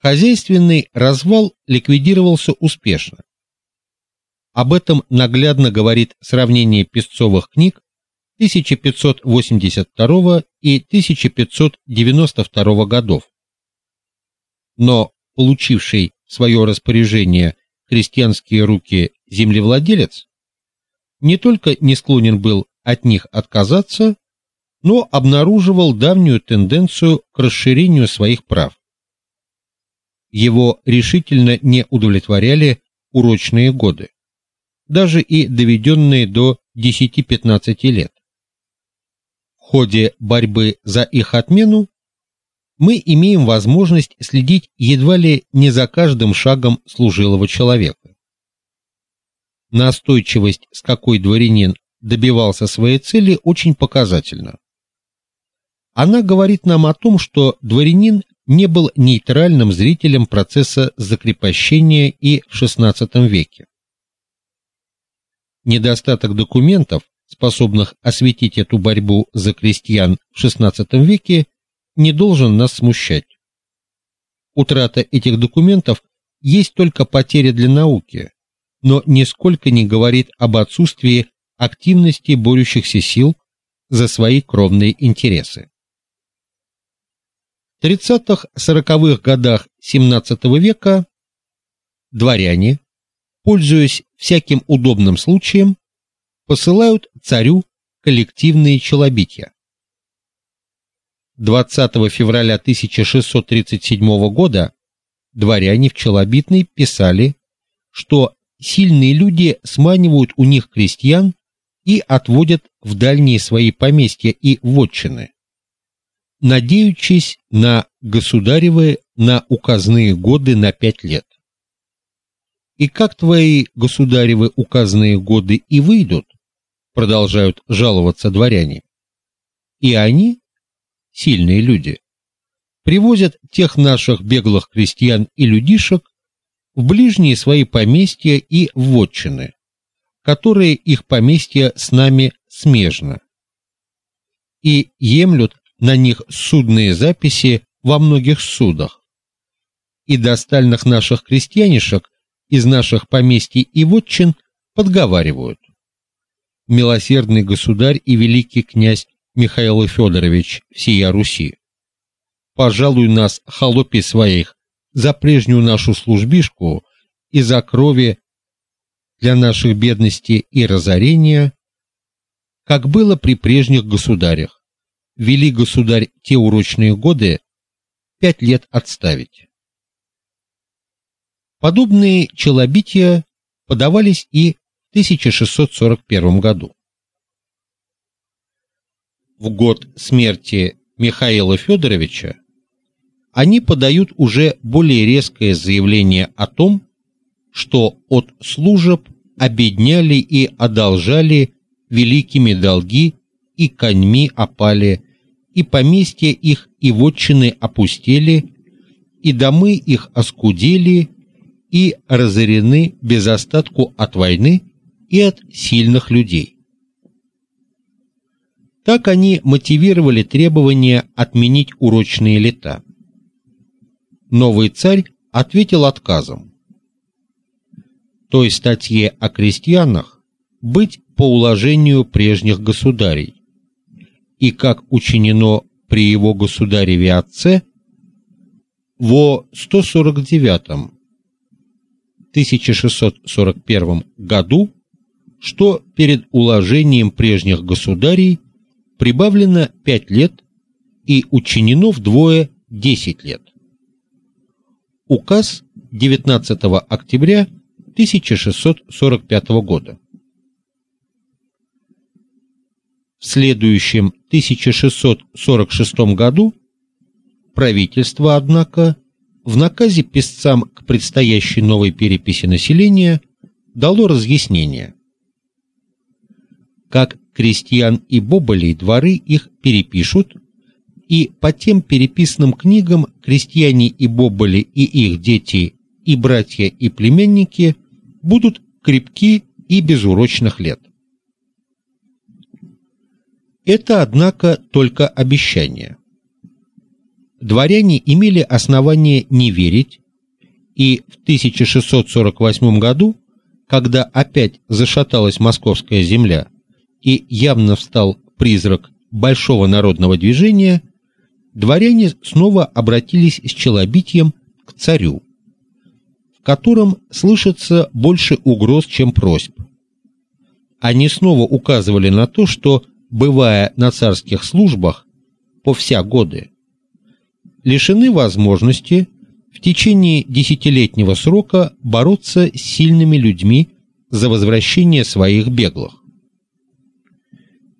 Хозяйственный развал ликвидировался успешно. Об этом наглядно говорит сравнение песцовых книг 1582 и 1592 годов. Но получивший в свое распоряжение крестьянские руки землевладелец не только не склонен был от них отказаться, но обнаруживал давнюю тенденцию к расширению своих прав. Его решительно не удовлетворяли урочные годы, даже и доведенные до 10-15 лет. В ходе борьбы за их отмену мы имеем возможность следить едва ли не за каждым шагом служилого человека. Настойчивость, с какой дворянин добивался своей цели, очень показательна. Она говорит нам о том, что дворянин не был нейтральным зрителем процесса закрепощения и в XVI веке. Недостаток документов, способных осветить эту борьбу за крестьян в XVI веке, не должен нас смущать. Утрата этих документов есть только потеря для науки, но нисколько не говорит об отсутствии активности борющихся сил за свои кровные интересы. В 30-40-х годах XVII века дворяне, пользуясь всяким удобным случаем, посылают царю коллективные челобития. 20 февраля 1637 года дворяне в Челобитной писали, что сильные люди сманивают у них крестьян и отводят в дальние свои поместья и вотчины, надеючись на государевы на указные годы на пять лет. И как твои государевы указные годы и выйдут, продолжают жаловаться дворяне. И они сильные люди, привозят тех наших беглых крестьян и людишек в ближние свои поместья и вотчины, которые их поместья с нами смежно, и емлют на них судные записи во многих судах. И достальных наших крестьянишек из наших поместий и вотчин подговаривают. Милосердный государь и великий князь Михаил Федорович всея Руси. Пожалуй нас, холопи своих, за прежнюю нашу службишку и за крови для наших бедности и разорения, как было при прежних государях. Вели государь те урочные годы пять лет отставить. Подобные челобития подавались и в 1641 году в год смерти Михаила Федоровича, они подают уже более резкое заявление о том, что от служеб обедняли и одолжали великими долги и коньми опали, и поместья их и вотчины опустели, и домы их оскудели и разорены без остатку от войны и от сильных людей. Так они мотивировали требование отменить урочные лета. Новый царь ответил отказом. Той статье о крестьянах быть по уложению прежних государей, и как учинено при его государеве отце во 149 1641 году, что перед уложением прежних государей прибавлено 5 лет и учинено вдвое 10 лет. Указ 19 октября 1645 года. В следующем 1646 году правительство, однако, в наказе писцам к предстоящей новой переписи населения дало разъяснение. Как крестьян и боболей дворы их перепишут, и по тем переписным книгам крестьяне и боболи и их дети, и братья и племянники будут крепки и без урочных лет. Это, однако, только обещание. дворяне имели основание не верить, и в 1648 году, когда опять зашаталась московская земля и явно встал призрак большого народного движения, дворяне снова обратились с челобитием к царю, в котором слышится больше угроз, чем просьб. Они снова указывали на то, что, бывая на царских службах по вся годы, лишены возможности в течение десятилетнего срока бороться с сильными людьми за возвращение своих беглых.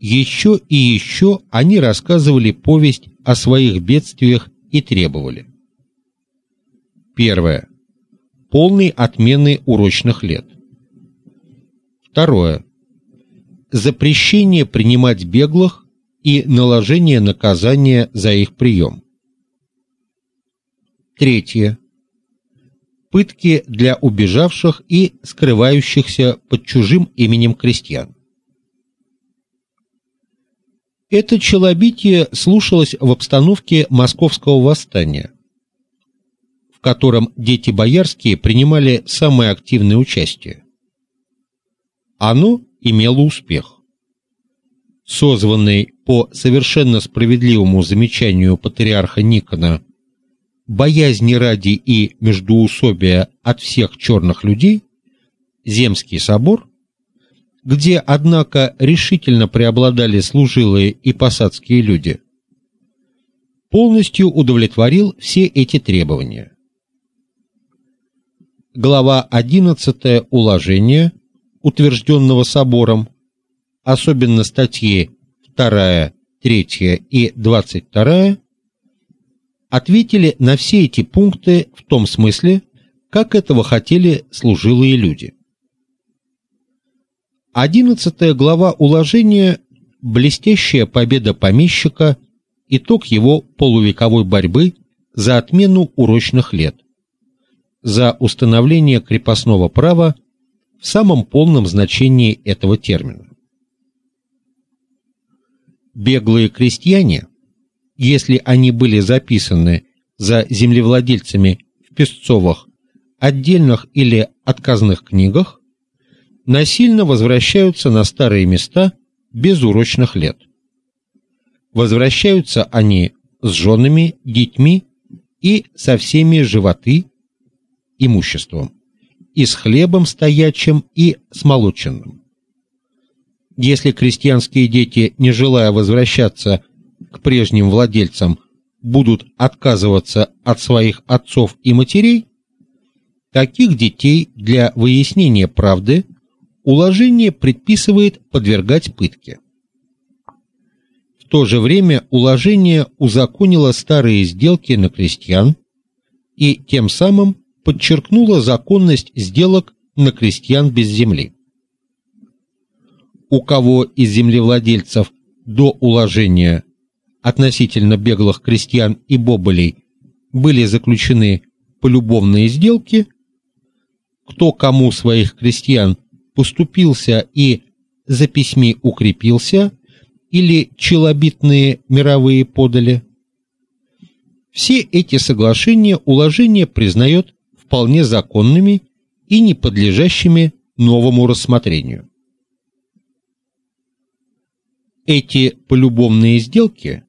Еще и еще они рассказывали повесть о своих бедствиях и требовали. Первое. Полной отмены урочных лет. Второе. Запрещение принимать беглых и наложение наказания за их прием. Третье. Пытки для убежавших и скрывающихся под чужим именем крестьян. Это челобитие слушалось в обстановке московского восстания, в котором дети боярские принимали самое активное участие. Оно имело успех. Созванный по совершенно справедливому замечанию патриарха Никона боязни ради и междоусобия от всех черных людей, Земский собор, где, однако, решительно преобладали служилые и посадские люди, полностью удовлетворил все эти требования. Глава 11 уложения, утвержденного собором, особенно статьи 2, 3 и 22 ответили на все эти пункты в том смысле, как этого хотели служилые люди. Одиннадцатая глава уложения блестящая победа помещика, итог его полувековой борьбы за отмену урочных лет, за установление крепостного права в самом полном значении этого термина. Беглые крестьяне если они были записаны за землевладельцами в песцовых, отдельных или отказных книгах, насильно возвращаются на старые места без урочных лет. Возвращаются они с женами, детьми и со всеми животы имуществом, и с хлебом стоячим и с молоченным. Если крестьянские дети, не желая возвращаться к прежним владельцам будут отказываться от своих отцов и матерей, таких детей для выяснения правды уложение предписывает подвергать пытке. В то же время уложение узаконило старые сделки на крестьян и тем самым подчеркнуло законность сделок на крестьян без земли. У кого из землевладельцев до уложения относительно беглых крестьян и бобылей были заключены полюбовные сделки, кто кому своих крестьян поступился и за письми укрепился, или челобитные мировые подали. Все эти соглашения уложение признает вполне законными и не подлежащими новому рассмотрению. Эти полюбовные сделки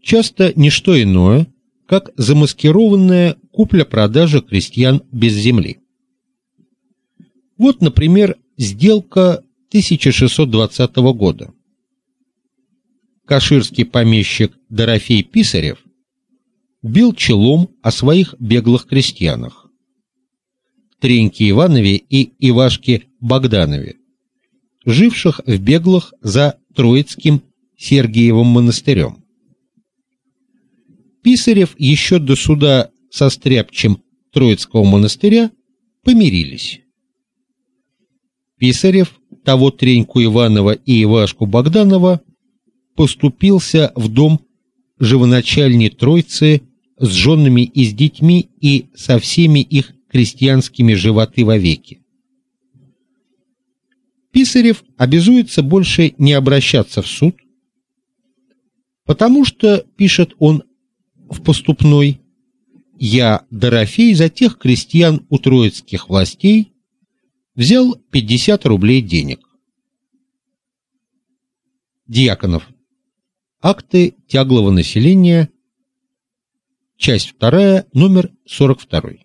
часто не что иное, как замаскированная купля-продажа крестьян без земли. Вот, например, сделка 1620 года. Каширский помещик Дорофей Писарев бил челом о своих беглых крестьянах. Треньке Иванове и Ивашке Богданове, живших в беглых за Троицким Сергиевым монастырем. Писарев еще до суда со стряпчем Троицкого монастыря помирились. Писарев того Треньку Иванова и Ивашку Богданова поступился в дом живоначальни Троицы с женами и с детьми и со всеми их крестьянскими животы вовеки. Писарев обязуется больше не обращаться в суд, потому что, пишет он в поступной, я, Дорофей, за тех крестьян у троицких властей взял 50 рублей денег. Дьяконов. Акты тяглого населения. Часть 2, номер 42.